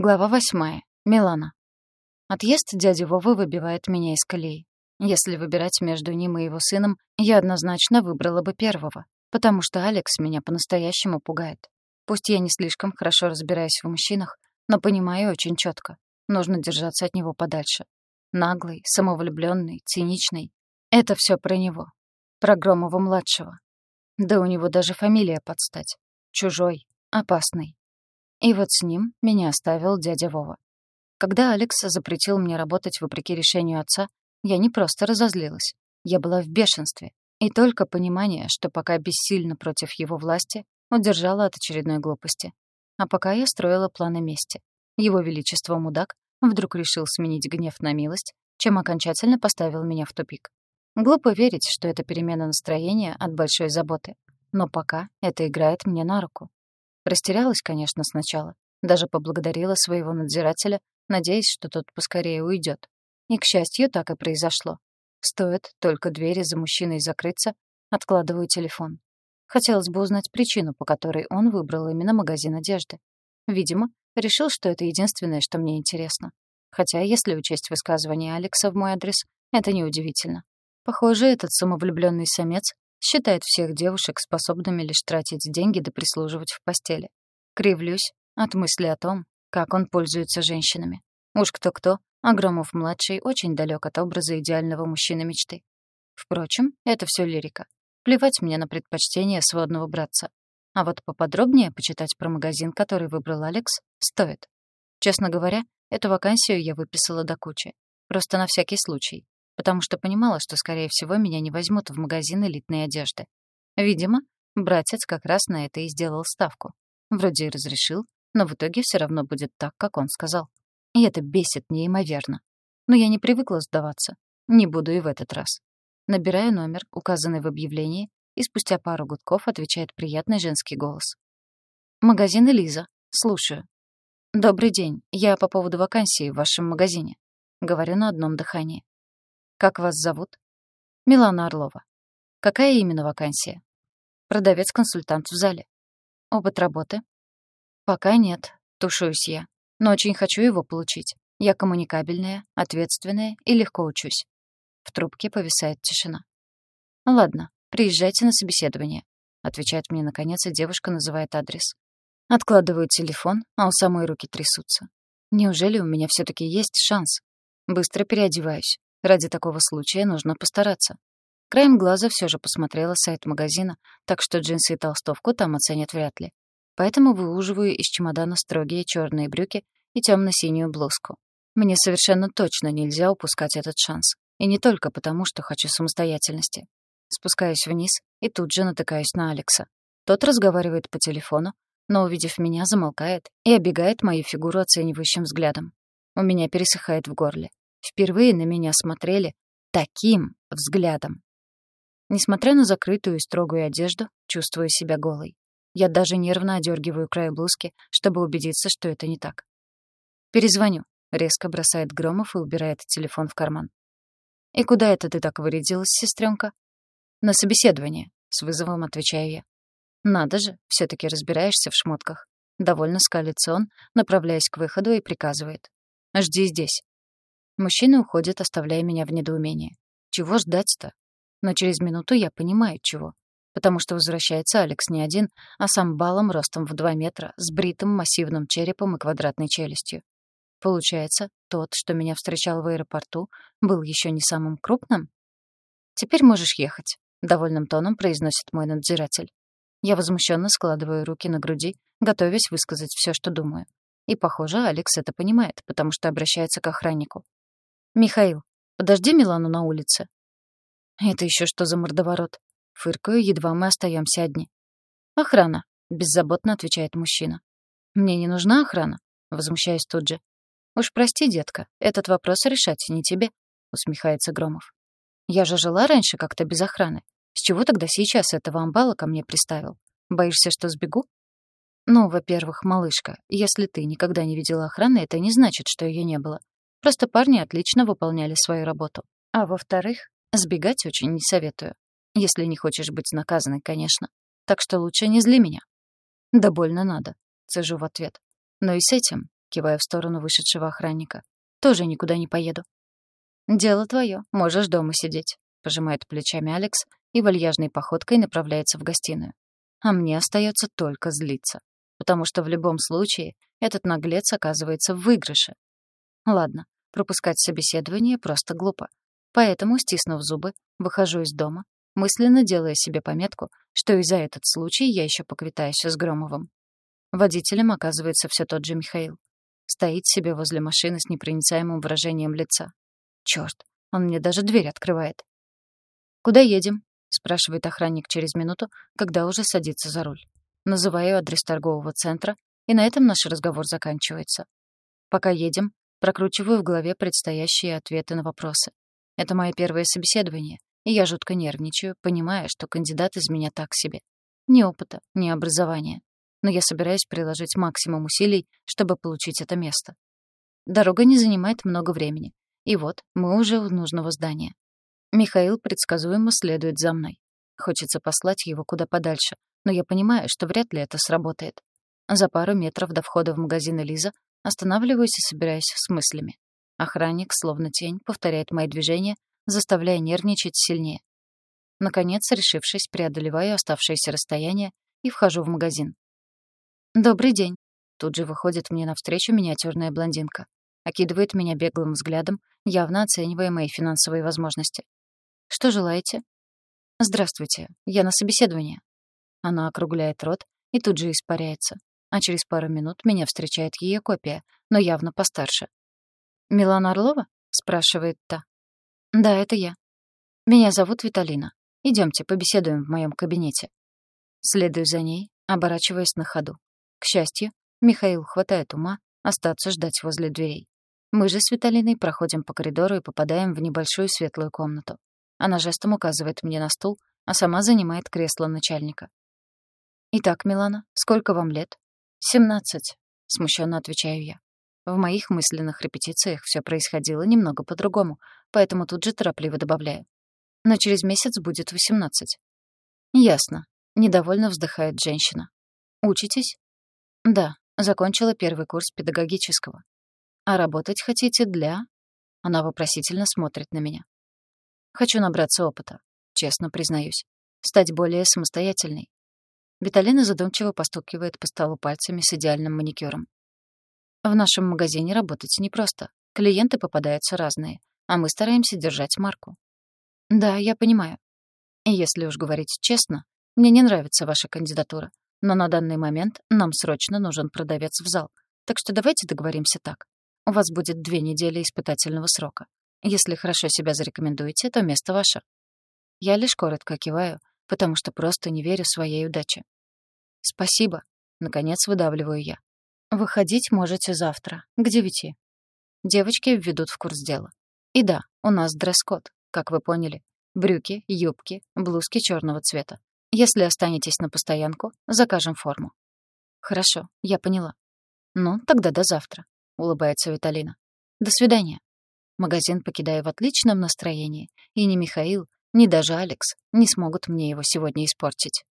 Глава восьмая. Милана. Отъезд дяди Вовы выбивает меня из колеи. Если выбирать между ним и его сыном, я однозначно выбрала бы первого, потому что Алекс меня по-настоящему пугает. Пусть я не слишком хорошо разбираюсь в мужчинах, но понимаю очень четко. Нужно держаться от него подальше. Наглый, самовлюбленный, циничный. Это все про него. Про Громова-младшего. Да у него даже фамилия подстать. Чужой, опасный. И вот с ним меня оставил дядя Вова. Когда Алекс запретил мне работать вопреки решению отца, я не просто разозлилась. Я была в бешенстве. И только понимание, что пока бессильно против его власти, удержала от очередной глупости. А пока я строила планы мести. Его Величество Мудак вдруг решил сменить гнев на милость, чем окончательно поставил меня в тупик. Глупо верить, что это перемена настроения от большой заботы. Но пока это играет мне на руку. Растерялась, конечно, сначала. Даже поблагодарила своего надзирателя, надеясь, что тот поскорее уйдет. И, к счастью, так и произошло. Стоит только двери за мужчиной закрыться, откладываю телефон. Хотелось бы узнать причину, по которой он выбрал именно магазин одежды. Видимо, решил, что это единственное, что мне интересно. Хотя, если учесть высказывание Алекса в мой адрес, это неудивительно. Похоже, этот самовлюбленный самец Считает всех девушек способными лишь тратить деньги да прислуживать в постели. Кривлюсь от мысли о том, как он пользуется женщинами. Уж кто-кто, а Громов-младший очень далек от образа идеального мужчины мечты. Впрочем, это все лирика. Плевать мне на предпочтения сводного братца. А вот поподробнее почитать про магазин, который выбрал Алекс, стоит. Честно говоря, эту вакансию я выписала до кучи. Просто на всякий случай потому что понимала, что, скорее всего, меня не возьмут в магазин элитной одежды. Видимо, братец как раз на это и сделал ставку. Вроде и разрешил, но в итоге все равно будет так, как он сказал. И это бесит неимоверно. Но я не привыкла сдаваться. Не буду и в этот раз. Набираю номер, указанный в объявлении, и спустя пару гудков отвечает приятный женский голос. «Магазин Элиза. Слушаю». «Добрый день. Я по поводу вакансии в вашем магазине». Говорю на одном дыхании. Как вас зовут? Милана Орлова. Какая именно вакансия? Продавец-консультант в зале. Опыт работы? Пока нет, тушуюсь я. Но очень хочу его получить. Я коммуникабельная, ответственная и легко учусь. В трубке повисает тишина. «Ладно, приезжайте на собеседование», — отвечает мне наконец, и девушка называет адрес. Откладываю телефон, а у самой руки трясутся. Неужели у меня все таки есть шанс? Быстро переодеваюсь. Ради такого случая нужно постараться. Краем глаза все же посмотрела сайт магазина, так что джинсы и толстовку там оценят вряд ли. Поэтому выуживаю из чемодана строгие черные брюки и темно-синюю блузку. Мне совершенно точно нельзя упускать этот шанс. И не только потому, что хочу самостоятельности. Спускаюсь вниз и тут же натыкаюсь на Алекса. Тот разговаривает по телефону, но, увидев меня, замолкает и оббегает мою фигуру оценивающим взглядом. У меня пересыхает в горле. Впервые на меня смотрели таким взглядом. Несмотря на закрытую и строгую одежду, чувствую себя голой. Я даже нервно одергиваю край блузки, чтобы убедиться, что это не так. «Перезвоню», — резко бросает Громов и убирает телефон в карман. «И куда это ты так вырядилась, сестренка? «На собеседование», — с вызовом отвечаю я. «Надо же, все таки разбираешься в шмотках». Довольно скалится он, направляясь к выходу и приказывает. «Жди здесь. Мужчина уходит, оставляя меня в недоумении. Чего ждать-то? Но через минуту я понимаю, чего. Потому что возвращается Алекс не один, а сам балом ростом в два метра, с бритым массивным черепом и квадратной челюстью. Получается, тот, что меня встречал в аэропорту, был еще не самым крупным? «Теперь можешь ехать», — довольным тоном произносит мой надзиратель. Я возмущенно складываю руки на груди, готовясь высказать все, что думаю. И, похоже, Алекс это понимает, потому что обращается к охраннику. «Михаил, подожди Милану на улице». «Это еще что за мордоворот?» Фыркаю, едва мы остаемся одни. «Охрана», — беззаботно отвечает мужчина. «Мне не нужна охрана?» — возмущаюсь тут же. «Уж прости, детка, этот вопрос решать не тебе», — усмехается Громов. «Я же жила раньше как-то без охраны. С чего тогда сейчас этого амбала ко мне приставил? Боишься, что сбегу?» «Ну, во-первых, малышка, если ты никогда не видела охраны, это не значит, что ее не было. Просто парни отлично выполняли свою работу. А во-вторых, сбегать очень не советую. Если не хочешь быть наказанной, конечно. Так что лучше не зли меня. Да больно надо, цежу в ответ. Но и с этим кивая в сторону вышедшего охранника. «Тоже никуда не поеду». «Дело твое, можешь дома сидеть», — пожимает плечами Алекс и вальяжной походкой направляется в гостиную. А мне остается только злиться, потому что в любом случае этот наглец оказывается в выигрыше. Ладно, пропускать собеседование просто глупо. Поэтому, стиснув зубы, выхожу из дома, мысленно делая себе пометку, что и за этот случай я еще поквитаюсь с Громовым. Водителем оказывается все тот же Михаил. Стоит себе возле машины с непроницаемым выражением лица. Черт, он мне даже дверь открывает. «Куда едем?» — спрашивает охранник через минуту, когда уже садится за руль. Называю адрес торгового центра, и на этом наш разговор заканчивается. Пока едем, прокручиваю в голове предстоящие ответы на вопросы. Это мое первое собеседование, и я жутко нервничаю, понимая, что кандидат из меня так себе. Ни опыта, ни образования но я собираюсь приложить максимум усилий, чтобы получить это место. Дорога не занимает много времени. И вот мы уже у нужного здания. Михаил предсказуемо следует за мной. Хочется послать его куда подальше, но я понимаю, что вряд ли это сработает. За пару метров до входа в магазин Элиза останавливаюсь и собираюсь с мыслями. Охранник, словно тень, повторяет мои движения, заставляя нервничать сильнее. Наконец, решившись, преодолеваю оставшееся расстояние и вхожу в магазин. «Добрый день». Тут же выходит мне навстречу миниатюрная блондинка. Окидывает меня беглым взглядом, явно оценивая мои финансовые возможности. «Что желаете?» «Здравствуйте. Я на собеседовании». Она округляет рот и тут же испаряется. А через пару минут меня встречает ее копия, но явно постарше. «Милана Орлова?» — спрашивает та. «Да, это я. Меня зовут Виталина. Идемте, побеседуем в моем кабинете». Следую за ней, оборачиваясь на ходу. К счастью, Михаил хватает ума остаться ждать возле дверей. Мы же с Виталиной проходим по коридору и попадаем в небольшую светлую комнату. Она жестом указывает мне на стул, а сама занимает кресло начальника. «Итак, Милана, сколько вам лет?» «Семнадцать», — смущенно отвечаю я. В моих мысленных репетициях все происходило немного по-другому, поэтому тут же торопливо добавляю. Но через месяц будет восемнадцать. «Ясно», — недовольно вздыхает женщина. «Учитесь?» Да, закончила первый курс педагогического. А работать хотите для... Она вопросительно смотрит на меня. Хочу набраться опыта, честно признаюсь. Стать более самостоятельной. Виталина задумчиво постукивает по столу пальцами с идеальным маникюром. В нашем магазине работать непросто. Клиенты попадаются разные, а мы стараемся держать марку. Да, я понимаю. Если уж говорить честно, мне не нравится ваша кандидатура. Но на данный момент нам срочно нужен продавец в зал. Так что давайте договоримся так. У вас будет две недели испытательного срока. Если хорошо себя зарекомендуете, то место ваше. Я лишь коротко киваю, потому что просто не верю своей удаче. Спасибо. Наконец выдавливаю я. Выходить можете завтра, к девяти. Девочки введут в курс дела. И да, у нас дресс-код, как вы поняли. Брюки, юбки, блузки черного цвета. Если останетесь на постоянку, закажем форму». «Хорошо, я поняла». «Ну, тогда до завтра», — улыбается Виталина. «До свидания». Магазин покидаю в отличном настроении, и ни Михаил, ни даже Алекс не смогут мне его сегодня испортить.